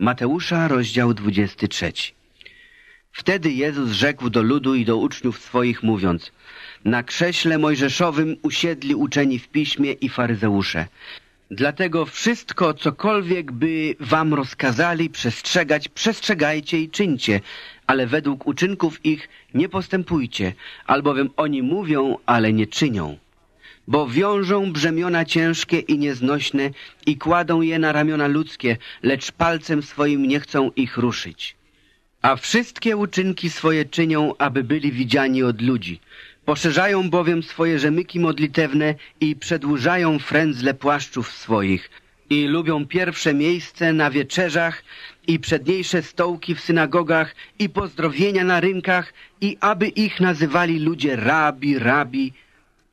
Mateusza, rozdział 23. Wtedy Jezus rzekł do ludu i do uczniów swoich, mówiąc Na krześle mojżeszowym usiedli uczeni w piśmie i faryzeusze. Dlatego wszystko, cokolwiek by wam rozkazali przestrzegać, przestrzegajcie i czyńcie, ale według uczynków ich nie postępujcie, albowiem oni mówią, ale nie czynią bo wiążą brzemiona ciężkie i nieznośne i kładą je na ramiona ludzkie, lecz palcem swoim nie chcą ich ruszyć. A wszystkie uczynki swoje czynią, aby byli widziani od ludzi. Poszerzają bowiem swoje rzemyki modlitewne i przedłużają frędzle płaszczów swoich i lubią pierwsze miejsce na wieczerzach i przedniejsze stołki w synagogach i pozdrowienia na rynkach i aby ich nazywali ludzie rabi, rabi,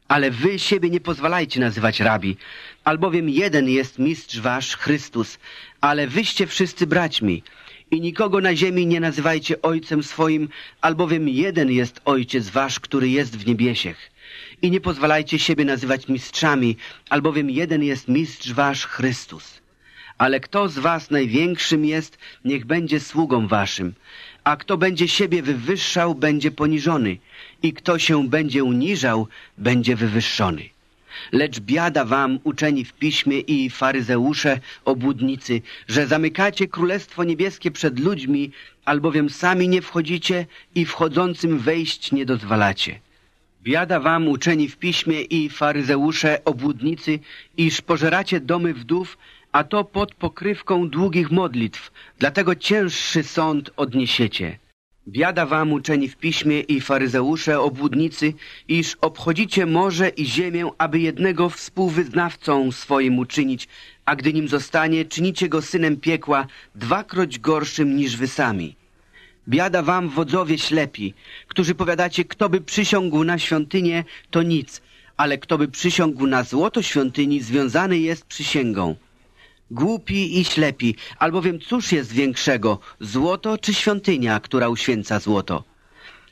ale wy siebie nie pozwalajcie nazywać rabi, albowiem jeden jest mistrz wasz, Chrystus, ale wyście wszyscy braćmi. I nikogo na ziemi nie nazywajcie ojcem swoim, albowiem jeden jest ojciec wasz, który jest w niebiesiech. I nie pozwalajcie siebie nazywać mistrzami, albowiem jeden jest mistrz wasz, Chrystus. Ale kto z was największym jest, niech będzie sługą waszym a kto będzie siebie wywyższał, będzie poniżony i kto się będzie uniżał, będzie wywyższony. Lecz biada wam, uczeni w piśmie i faryzeusze, obłudnicy, że zamykacie Królestwo Niebieskie przed ludźmi, albowiem sami nie wchodzicie i wchodzącym wejść nie dozwalacie. Biada wam, uczeni w piśmie i faryzeusze, obłudnicy, iż pożeracie domy wdów, a to pod pokrywką długich modlitw, dlatego cięższy sąd odniesiecie. Biada wam uczeni w piśmie i faryzeusze, obłudnicy, iż obchodzicie morze i ziemię, aby jednego współwyznawcą swoim uczynić, a gdy nim zostanie, czynicie go synem piekła, dwakroć gorszym niż wy sami. Biada wam wodzowie ślepi, którzy powiadacie, kto by przysiągł na świątynię, to nic, ale kto by przysiągł na złoto świątyni, związany jest przysięgą. Głupi i ślepi, albowiem cóż jest większego, złoto czy świątynia, która uświęca złoto?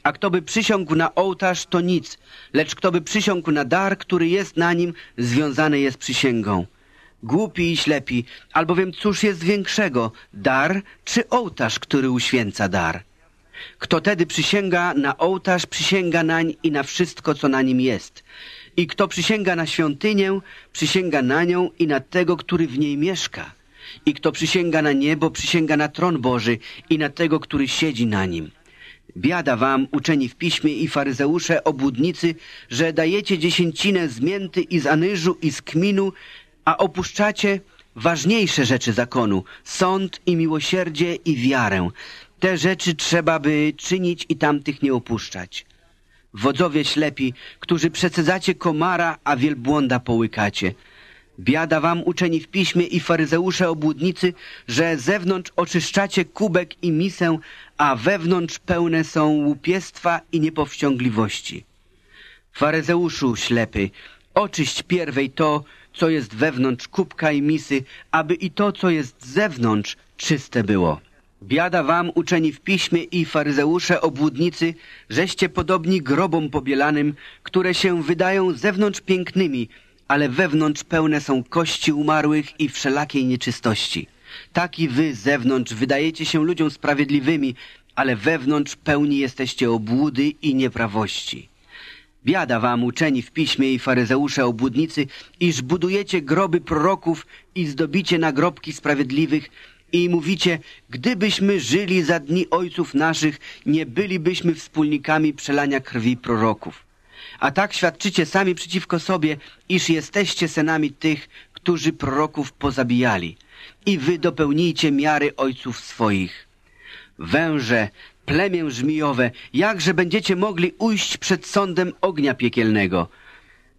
A kto by przysiągł na ołtarz, to nic, lecz kto by przysiągł na dar, który jest na nim, związany jest przysięgą. Głupi i ślepi, albowiem cóż jest większego, dar czy ołtarz, który uświęca dar? Kto tedy przysięga na ołtarz, przysięga nań i na wszystko, co na nim jest. I kto przysięga na świątynię, przysięga na nią i na tego, który w niej mieszka. I kto przysięga na niebo, przysięga na tron Boży i na tego, który siedzi na nim. Biada wam, uczeni w piśmie i faryzeusze, obłudnicy, że dajecie dziesięcinę z mięty i z anyżu i z kminu, a opuszczacie ważniejsze rzeczy zakonu, sąd i miłosierdzie i wiarę. Te rzeczy trzeba by czynić i tamtych nie opuszczać. Wodzowie ślepi, którzy przecedzacie komara, a wielbłąda połykacie. Biada wam uczeni w piśmie i faryzeusze obłudnicy, że zewnątrz oczyszczacie kubek i misę, a wewnątrz pełne są łupiestwa i niepowściągliwości. Faryzeuszu ślepy, oczyść pierwej to, co jest wewnątrz kubka i misy, aby i to, co jest zewnątrz, czyste było. Biada wam, uczeni w piśmie i faryzeusze obłudnicy, żeście podobni grobom pobielanym, które się wydają zewnątrz pięknymi, ale wewnątrz pełne są kości umarłych i wszelakiej nieczystości. Tak i wy zewnątrz wydajecie się ludziom sprawiedliwymi, ale wewnątrz pełni jesteście obłudy i nieprawości. Biada wam, uczeni w piśmie i faryzeusze obłudnicy, iż budujecie groby proroków i zdobicie nagrobki sprawiedliwych, i mówicie, gdybyśmy żyli za dni ojców naszych, nie bylibyśmy wspólnikami przelania krwi proroków. A tak świadczycie sami przeciwko sobie, iż jesteście synami tych, którzy proroków pozabijali. I wy dopełnijcie miary ojców swoich. Węże, plemię żmijowe, jakże będziecie mogli ujść przed sądem ognia piekielnego –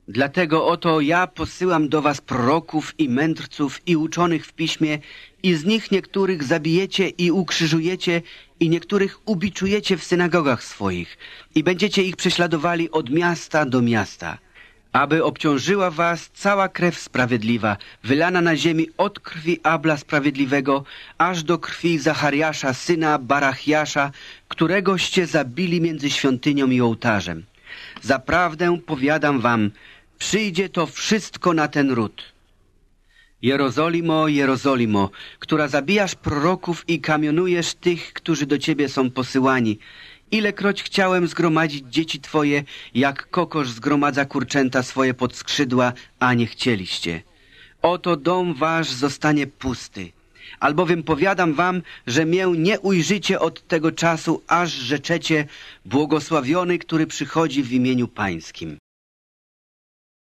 Dlatego oto ja posyłam do was proroków i mędrców i uczonych w piśmie i z nich niektórych zabijecie i ukrzyżujecie i niektórych ubiczujecie w synagogach swoich i będziecie ich prześladowali od miasta do miasta, aby obciążyła was cała krew sprawiedliwa, wylana na ziemi od krwi Abla Sprawiedliwego, aż do krwi Zachariasza, syna Barachiasza, któregoście zabili między świątynią i ołtarzem. Zaprawdę powiadam wam, przyjdzie to wszystko na ten ród. Jerozolimo, Jerozolimo, która zabijasz proroków i kamionujesz tych, którzy do ciebie są posyłani. Ilekroć chciałem zgromadzić dzieci twoje, jak kokosz zgromadza kurczęta swoje pod skrzydła, a nie chcieliście. Oto dom wasz zostanie pusty. Albowiem powiadam wam, że mię nie ujrzycie od tego czasu, aż rzeczecie błogosławiony, który przychodzi w imieniu pańskim.